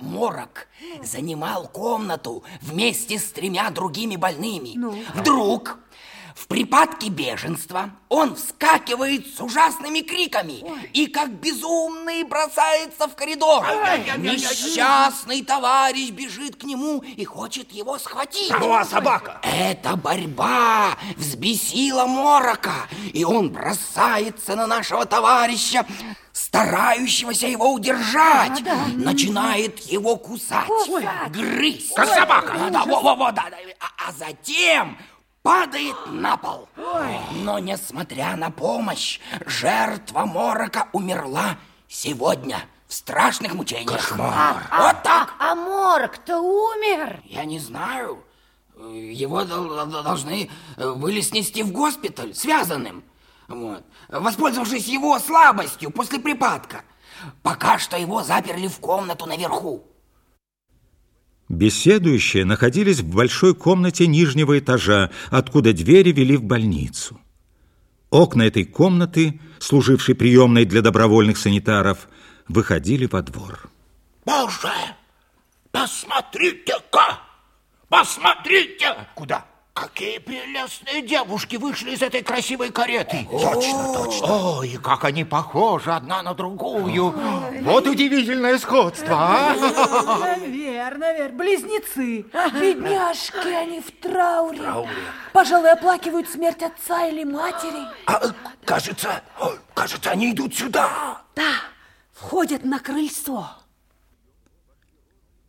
Морок занимал комнату вместе с тремя другими больными. Ну? Вдруг в припадке беженства он вскакивает с ужасными криками Ой. и как безумный бросается в коридор. Несчастный товарищ бежит к нему и хочет его схватить. Ну, а собака? Эта борьба взбесила Морока, и он бросается на нашего товарища, старающегося его удержать, а, да. начинает его кусать, кусать. грызть. Как собака. Да, да, во, во, во, да, да. А, а затем падает на пол. Ой. Но, несмотря на помощь, жертва морока умерла сегодня в страшных мучениях. Кошмар. А, вот так. А, а морок-то умер? Я не знаю. Его должны были снести в госпиталь связанным. Вот. Воспользовавшись его слабостью после припадка. Пока что его заперли в комнату наверху. Беседующие находились в большой комнате нижнего этажа, откуда двери вели в больницу. Окна этой комнаты, служившей приемной для добровольных санитаров, выходили во двор. Боже, посмотрите-ка! Посмотрите! Куда? Какие прелестные девушки вышли из этой красивой кареты. Точно, точно. Ой, как они похожи одна на другую. Вот удивительное сходство, а? Наверное, наверное, близнецы. Бедняжки, они в трауре. трауре. Пожалуй, оплакивают смерть отца или матери. А, кажется, кажется, они идут сюда. Да, входят на крыльцо.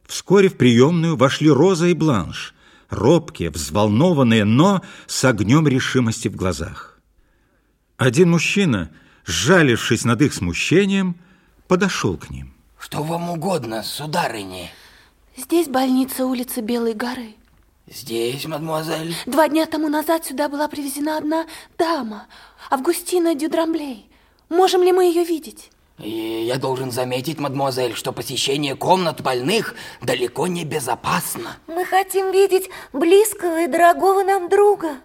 Вскоре в приемную вошли Роза и Бланш робкие, взволнованные, но с огнем решимости в глазах. Один мужчина, сжалившись над их смущением, подошел к ним. Что вам угодно, сударыни? Здесь больница улицы Белой горы. Здесь, мадемуазель? Два дня тому назад сюда была привезена одна дама, Августина Дюдрамблей. Можем ли мы ее видеть? И я должен заметить, мадемуазель, что посещение комнат больных далеко не безопасно. Мы хотим видеть близкого и дорогого нам друга.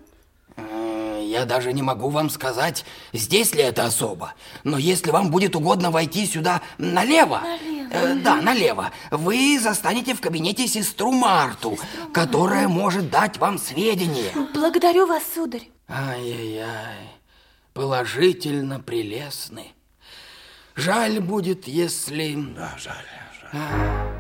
Я даже не могу вам сказать, здесь ли это особо. Но если вам будет угодно войти сюда налево, налево. Э, да, налево, вы застанете в кабинете сестру Марту, сестру которая Марту. может дать вам сведения. Благодарю вас, сударь. Ай-яй-яй, положительно прелестный. Жаль будет, если... Да, жаль, жаль.